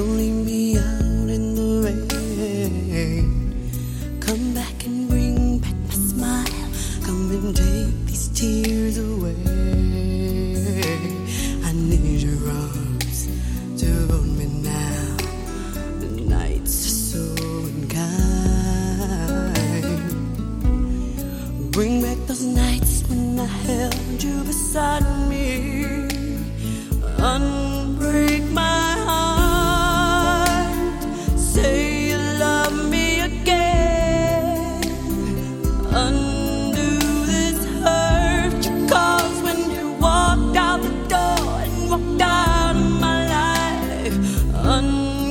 Don't leave me out in the rain. Come back and bring back my smile. Come and take these tears away. I need your arms to hold me now. The nights are so unkind. Bring back those nights when I held you beside me. Un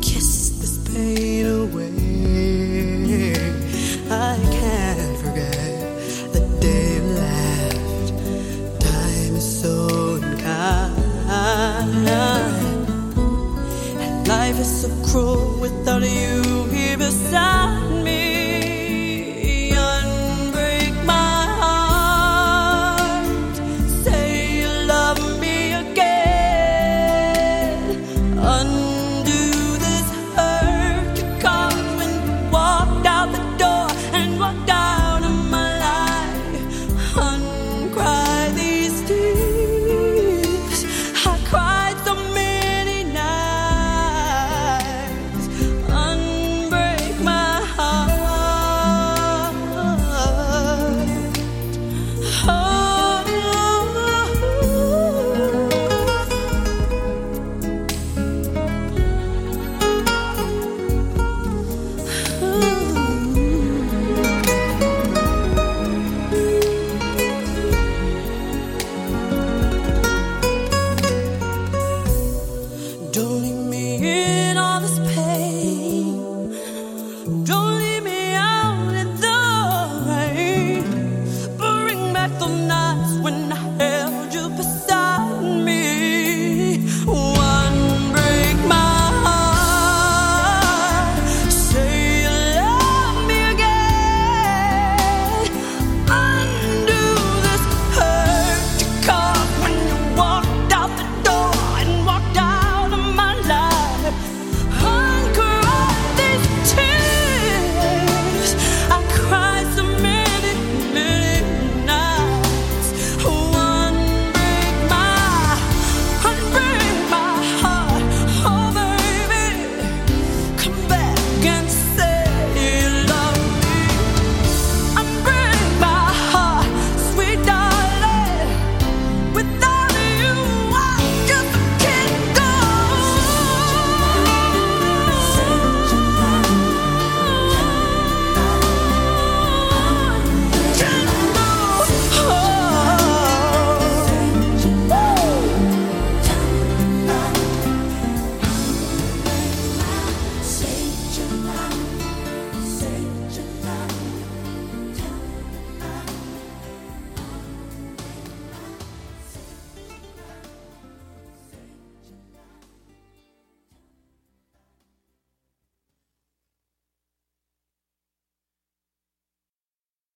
kiss. Don't